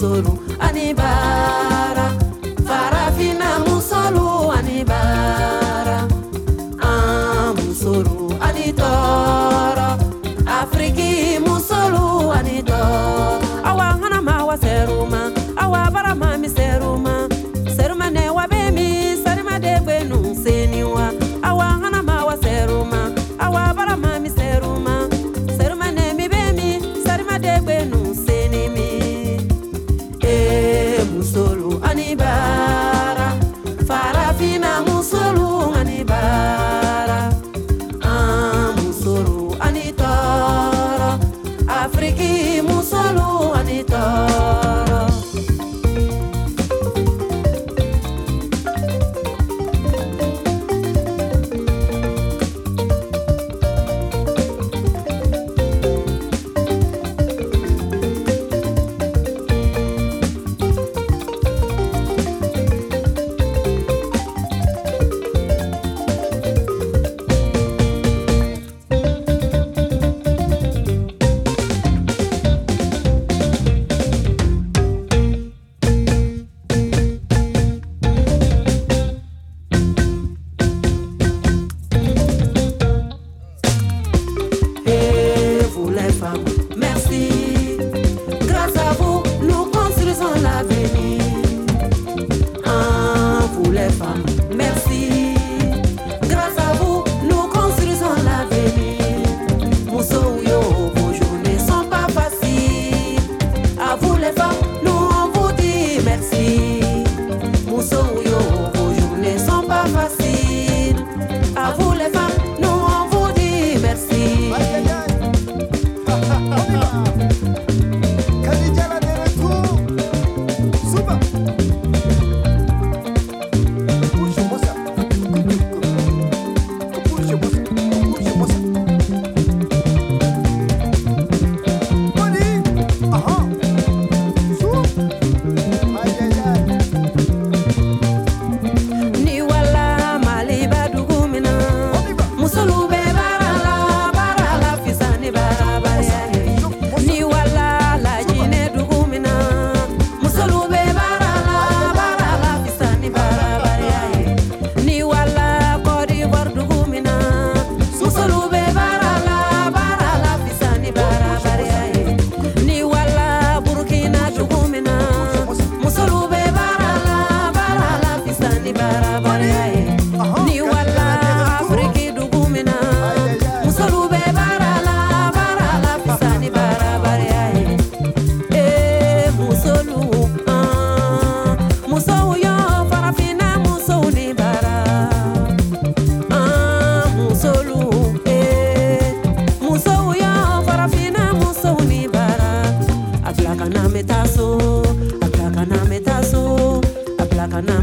musolu ani bara farafina musolu ani bara an ah, ani Ave